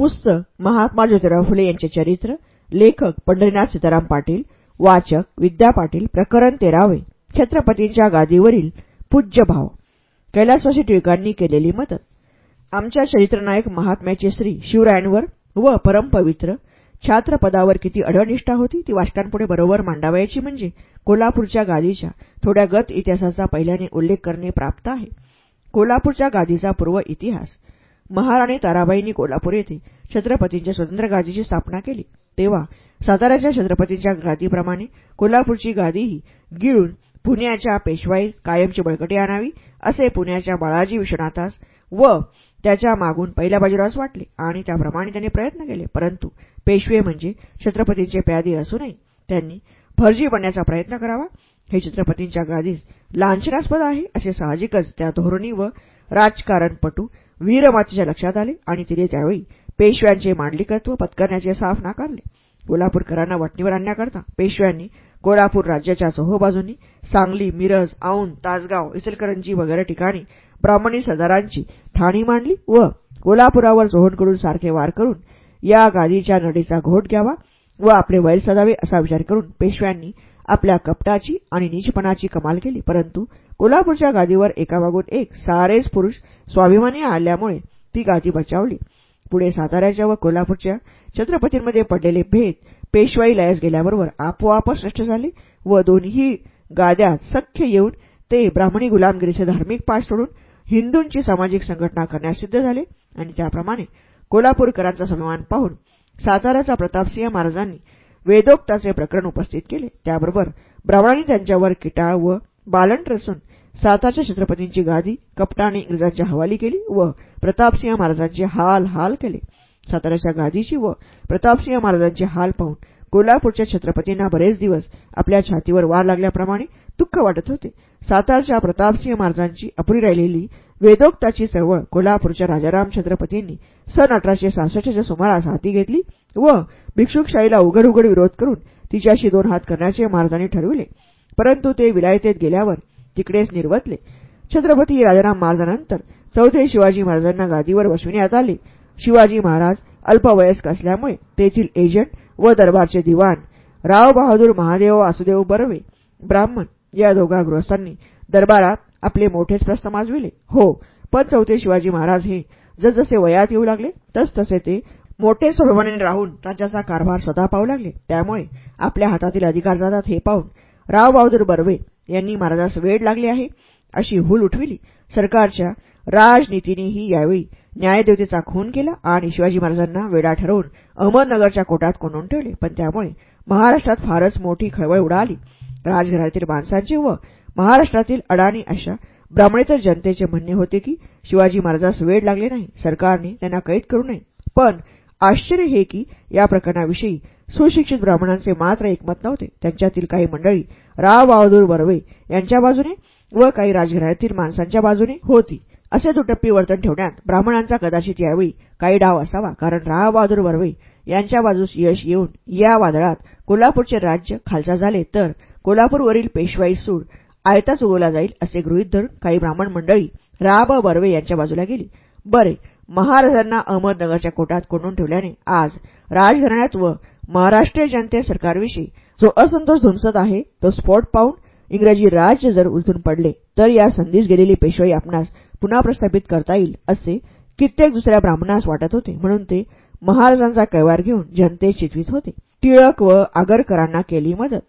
पुस्तक महात्मा ज्योतिराव फुले यांचे चरित्र लेखक पंढरीनाथ सीताराम पाटील वाचक विद्या पाटील प्रकरण तेरावे छत्रपतींच्या गादीवरील पूज्य भाव कैलासवासी टिळकांनी केलेली मदत. आमच्या चरित्रनायक महात्म्याचे श्री शिवरायांवर व परमपवित्र छात्रपदावर किती अडनिष्ठा होती ती वाचकांपुढे बरोबर मांडावयाची म्हणजे कोल्हापूरच्या गादीच्या थोड्या गत इतिहासाचा पहिल्याने उल्लेख करणे प्राप्त आहे. कोल्हापूरच्या गादीचा पूर्व इतिहास महाराणी ताराबाईंनी कोल्हापूर येथे छत्रपतींच्या स्वतंत्र गादीची स्थापना केली. तेव्हा साताऱ्याच्या छत्रपतींच्या गादीप्रमाणे कोल्हापूरची गादीही गिळून पुण्याच्या पेशवाईत कायमची बळकटी आणावी असे पुण्याच्या बाळाजी विश्वनाथास व त्याच्या मागून पहिल्या बाजीरावास वाटले आणि त्याप्रमाणे त्यांनी प्रयत्न केले. परंतु पेशवे म्हणजे छत्रपतींचे प्यादी असूनही त्यांनी फर्जी बनण्याचा प्रयत्न करावा. हे छत्रपतींच्या गादीस लांछनास्पद आहे असे साहजिकच त्या धोरणी व राजकारणपटू वीरमातेच्या लक्षात आले आणि तिने त्यावेळी पेशव्यांचे मांडलिकत्व पत्करण्याचे साफ नाकारले. कोल्हापूरकरांना वटणीवर आणण्याकरता पेशव्यांनी कोल्हापूर राज्याच्या चोहोबाजूंनी सांगली मिरज औंध तासगाव इचलकरंजी वगैरे ठिकाणी ब्राह्मणी सरदारांची ठाणी मांडली व कोल्हापुरावर चोहणकडून सारखे वार करून या गादीच्या नडीचा घोट घ्यावा व आपले वैर सजावे असा विचार करून पेशव्यांनी आपल्या कपटाची आणि नीचपणाची कमाल केली. परंतु कोल्हापूरच्या गादीवर एकामागून एक सारेच पुरुष स्वाभिमानी आल्यामुळे ती गादी बचावली. पुढे साताऱ्याच्या व कोल्हापूरच्या छत्रपतींमध्ये पडलेले भेद पेशवाई लयास गेल्याबरोबर आपोआपच नष्ट झाले व दोन्ही गाद्यात सख्य येऊन ते ब्राह्मणी गुलामगिरीचे धार्मिक पाठ सोडून हिंदूंची सामाजिक संघटना करण्यास सिद्ध झाले आणि त्याप्रमाणे कोल्हापूरकरांचा स्वाभिमान पाहून साताऱ्याचा प्रतापसिंह महाराजांनी वेदोक्ताचे प्रकरण उपस्थित केले. त्याबरोबर ब्राह्मणांनी त्यांच्यावर किटाळ व बालंट रचून साताच्या छत्रपतींची गादी कपटाने इंग्रजांच्या हवाली केली व प्रतापसिंह महाराजांचे हाल हाल केले. साताऱ्याच्या गादीची व प्रतापसिंह महाराजांचे हाल पाहून कोल्हापूरच्या छत्रपतींना बरेच दिवस आपल्या छातीवर वार लागल्याप्रमाणे दुःख वाटत होते. सातारच्या प्रतापसिंह महाराजांची अपुरी राहिलेली वेदोक्ताची चळवळ कोल्हापूरच्या राजाराम छत्रपतींनी सन अठराशे सहासष्टच्या सुमारास हाती घेतली व भिक्षुकशाहीला उघड उघड विरोध करून तिच्याशी दोन हात करण्याचे महाराजांनी ठरविले. परंतु ते विलायतेत गेल्यावर तिकडेच निर्वतले. छत्रपती राजाराम महाराजांनंतर चौथे शिवाजी महाराजांना गादीवर बसविण्यात आले. शिवाजी महाराज अल्पवयस्क असल्यामुळे तेथील एजंट व दरबारचे दिवाण राव बहादूर महादेव वासुदेव बर्वे ब्राह्मण या दोघा गृहस्थांनी दरबारात आपले मोठेच प्रस्थ माजविले. हो पण चौथे शिवाजी महाराज हे जसजसे वयात येऊ लागले तसतसे ते मोठे स्वभावाने राहून राज्याचा कारभार स्वतः पाहू लागले. त्यामुळे आपल्या हातातील अधिकार जातात हे पाहून राव बहादूर बर्वे यांनी महाराजास वेळ लागले आहे अशी हुल उठविली. सरकारच्या राजनीतीनेही यावेळी न्यायदेवतेचा खून केला आणि शिवाजी महाराजांना वेडा ठरवून अहमदनगरच्या कोटात कोंडून ठेवले. पण त्यामुळे महाराष्ट्रात फारच मोठी खळबळ उडाली. राजघरातील माणसांची व महाराष्ट्रातील अडाणी अशा ब्राह्मणेतर जनतेचे म्हणणे होते की शिवाजी महाराजास वेळ लागले नाही सरकारने त्यांना कैद करू नये. पण आश्चर्य हे की या प्रकरणाविषयी सुशिक्षित ब्राह्मणांचे मात्र एकमत नव्हते. त्यांच्यातील काही मंडळी राव बहादूर बर्वे यांच्या बाजूने व काही राजघरातील माणसांच्या बाजूने होती. असे दुटप्पी वर्तन ठेवण्यात ब्राह्मणांचा कदाचित यावेळी काही डाव असावा कारण राव बहादूर बर्वे यांच्या बाजूस यश येऊन या वादळात कोल्हापूरचे राज्य खालसा झाले. तर कोल्हापूरवरील पेशवाई सूड आयताच उगवला जाईल असे गृहीत धरून काही ब्राह्मण मंडळी राब बर्वे यांच्या बाजूला गेली. बरे महाराजांना अहमदनगरच्या कोटात कोंडून ठेवल्याने आज राजघराण्यात व महाराष्ट्रीय जनते सरकारविषयी जो असंतोष धुमसत आहे तो स्फोट पाहून इंग्रजी राज्य जर उलथून पडले तर या संधीस गेलेली पेशवाई आपणास पुन्हा प्रस्थापित करता येईल असे कित्येक दुसऱ्या ब्राह्मणास वाटत होते. म्हणून ते महाराजांचा कैवार घेऊन जनतेस चितवीत होते. टिळक व आगरकरांना केली मदत.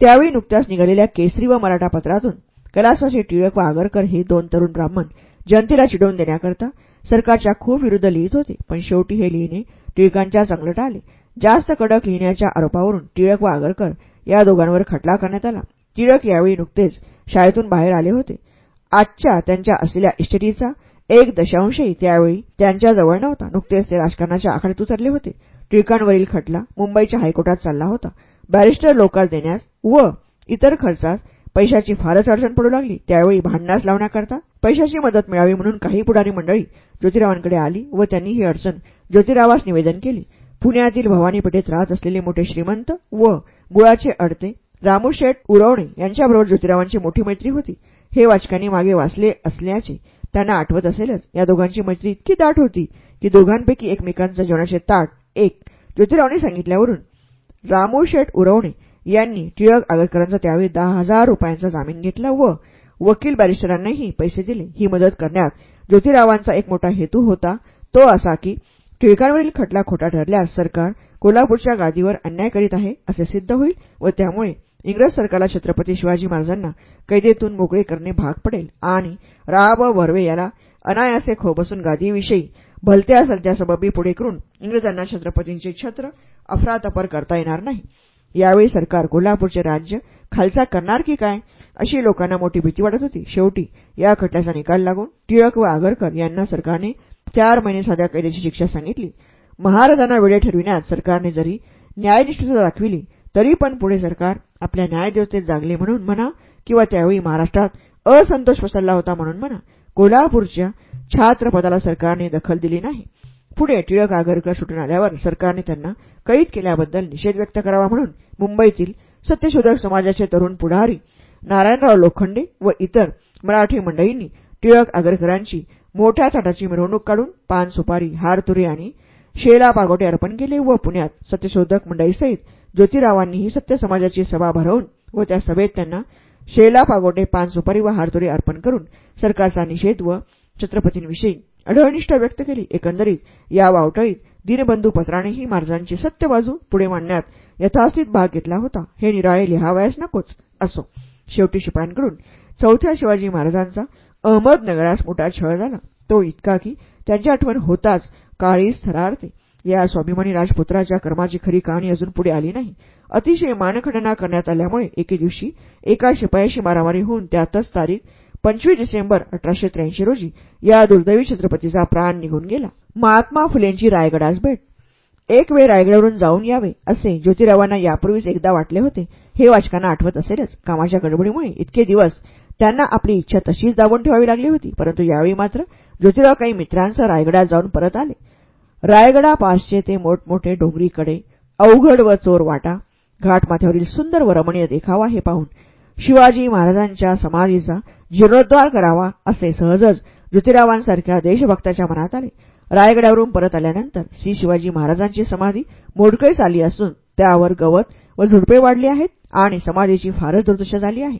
त्यावेळी नुकत्याच निघालेल्या केसरी व मराठा पत्रातून कैलासवासी टिळक व आगरकर हे दोन तरुण ब्राह्मण जनतेला चिडवून देण्याकरता सरकारच्या खूप विरुद्ध लिहित होते. पण शेवटी हे लिहिणे टिळकांच्या चांगलट आले. जास्त कडक लिहिण्याच्या आरोपावरून टिळक व आगरकर या दोघांवर खटला करण्यात आला. टिळक यावेळी नुकतेच शाळेतून बाहेर आले होते. आजच्या त्यांच्या असलेल्या इस्टेटीचा एक दशांशही त्यावेळी त्यांच्याजवळ नव्हता. नुकतेच ते राजकारणाच्या आखाड्यात उतरले होते. टिळकांवरील खटला मुंबईच्या हायकोर्टात चालला होता. बॅरिस्टर लोकांस देण्यास व इतर खर्चास पैशाची फारच अडचण पडू लागली. त्यावेळी भांडणास लावण्याकरता पैशाची मदत मिळावी म्हणून काही पुढारी मंडळी ज्योतिरावांकडे आली व त्यांनी ही अडचण ज्योतिरावास निवेदन केली. पुण्यातील भवानीपेठेत राहत असलेले मोठे श्रीमंत व गुळाचे अडते रामूशेठ उरवणे यांच्याबरोबर ज्योतिरावांची मोठी मैत्री होती. हे वाचकांनी मागे वाचले असल्याचे त्यांना आठवत असेलच. या दोघांची मैत्री इतकी दाट होती की दोघांपैकी एकमेकांचा जेवणाचे ताट एक ज्योतिरावांनी सांगितल्यावरून रामू शेठ उरवणे यांनी टिळक आगरकरांचा त्यावेळी दहा हजार रुपयांचा जामीन घेतला व वकील बॅरिस्टरांनाही पैसे दिले. ही मदत करण्यात ज्योतिरावांचा एक मोठा हेतू होता. तो असा की टिळकांवरील खटला खोटा ठरल्यास सरकार कोल्हापूरच्या गादीवर अन्याय करीत आहे असे सिद्ध होईल व त्यामुळे इंग्रज सरकारला छत्रपती शिवाजी महाराजांना कैदेतून मोकळे करणे भाग पडेल. आणि राव वर्वे याला अनायासे खोबसून गादीविषयी भलत्या सलत्या सबबी पुढे करून इंग्रजांना छत्रपतींचे छत्र अफरातफर करता येणार नाही. यावेळी सरकार कोल्हापूरचे राज्य खालसा करणार की काय अशी लोकांना मोठी भीती वाटत होती. शेवटी या खटल्याचा निकाल लागून टिळक व आगरकर यांना सरकारने चार महिने साध्या कैद्याची शिक्षा सांगितली. महाराजांना वेळे ठरविण्यात सरकारने जरी न्यायनिष्ठता दाखविली तरी पण पुढे सरकार आपल्या न्यायदेवतेत जागले म्हणून म्हणा किंवा त्यावेळी महाराष्ट्रात असंतोष पसरला होता म्हणून म्हणा कोल्हापूरच्या छात्रपदाला सरकारने दखल दिली नाही. पुढे टिळक आगरकर सुटून आल्यावर सरकारने त्यांना कैद केल्याबद्दल निषेध व्यक्त करावा म्हणून मुंबईतील सत्यशोधक समाजाचे तरुण पुढारी नारायणराव लोखंडे व इतर मराठी मंडळींनी टिळक आगरकरांची मोठ्या थाटाची मिरवणूक काढून पान सुपारी हारतुरे आणि शेला पागोटे अर्पण केले व पुण्यात सत्यशोधक मंडळीसहित ज्योतिरावांनीही सत्य समाजाची सभा भरवून व त्या सभेत त्यांना शेला पागोटे पान सुपारी व हारतुरे अर्पण करून सरकारचा निषेध व छत्रपतींविषयी अढळनिष्ठा व्यक्त केली. एकंदरीत या वावटळीत दीनबंधू पत्रानेही महाराजांची सत्य बाजू पुढे मांडण्यात यथास्थित भाग घेतला होता. हे निराळे लिहावयास नकोच असो. शेवटी शिपायांकडून चौथ्या शिवाजी महाराजांचा अहमदनगरास मोठा छळ झाला. तो इतका की त्यांची आठवण होताच काळी थरारते या स्वाभिमानी राजपुत्राच्या कर्माची खरी कहाणी अजून पुढे आली नाही. अतिशय मानखंडना करण्यात आल्यामुळे एके दिवशी एका शिपायाशी मारामारी होऊन त्यातच तारीख पंचवीस डिसेंबर अठराशे त्र्याऐंशी रोजी या दुर्दैवी छत्रपतीचा प्राण निघून गेला. महात्मा फुलेंची रायगडास भेट. एक वेळ रायगडावरून जाऊन यावे असे ज्योतिरावांना यापूर्वीच एकदा वाटले होते. हे वाचकांना आठवत असेलच. कामाच्या गडबडीमुळे इतके दिवस त्यांना आपली इच्छा तशीच दाबून ठेवावी लागली होती. परंतु यावेळी मात्र ज्योतिराव काही मित्रांसह रायगडात जाऊन परत आले. रायगडापासचे ते मोठमोठे डोंगरीकडे अवघड व चोर वाटा घाटमाथ्यावरील सुंदर व रमणीय देखावा हे पाहून शिवाजी महाराजांच्या समाधीचा जीर्णोद्धार करावा असे सहजच ज्योतिरावांसारख्या देशभक्ताच्या मनात आले. रायगडावरून परत आल्यानंतर श्री शिवाजी महाराजांची समाधी मोडकळीस आली असून त्यावर गवत व झुडपे वाढली आहेत आणि समाधीची फारच दुर्दशा झाली आहे.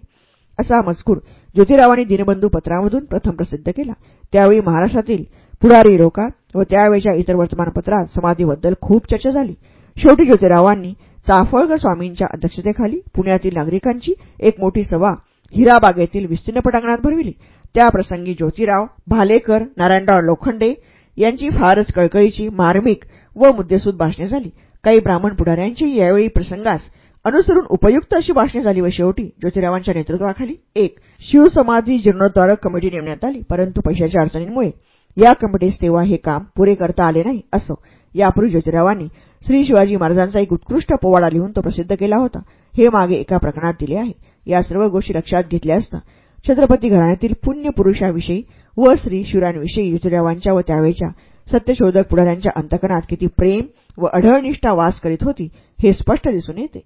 असा मजकूर ज्योतिरावांनी दिनबंधू पत्रामधून प्रथम प्रसिद्ध केला. त्यावेळी महाराष्ट्रातील पुढारी लोकात व त्यावेळच्या इतर वर्तमानपत्रात समाधीबद्दल खूप चर्चा झाली. शेवटी ज्योतिरावांनी चाफळकर स्वामींच्या अध्यक्षतेखाली पुण्यातील नागरिकांची एक मोठी सभा हिराबागेतील विस्तीर्ण पटांगणात भरविली. त्याप्रसंगी ज्योतिराव भालेकर नारायणराव लोखंडे यांची फारच कळकळीची मार्मिक व मुद्देसूद भाषणे झाली. काही ब्राह्मण पुढाऱ्यांची यावेळी प्रसंगास अनुसरून उपयुक्त अशी भाषणे झाली व शेवटी ज्योतिरावांच्या नेतृत्वाखाली एक शिवसमाधी जीर्णोद्धारक कमिटी नेमण्यात आली. परंतु पैशाच्या अडचणींमुळे या कमिटीस तेव्हा हे काम पुरे करता आले नाही असं यापूर्वी ज्योतिरावांनी श्री शिवाजी महाराजांचा एक उत्कृष्ट पोवाडा लिहून तो प्रसिद्ध केला होता. हे मागे एका प्रकरणात दिले आहे. या सर्व गोष्टी लक्षात घेतल्या असता छत्रपती घराण्यातील पुण्यपुरुषाविषयी व श्री शिवरायांविषयी ज्योतिरावांच्या व त्यावेळच्या सत्यशोधक पुढाऱ्यांच्या अंतकणात किती प्रेम व अढळनिष्ठा वास करीत होती हे स्पष्ट दिसून येते.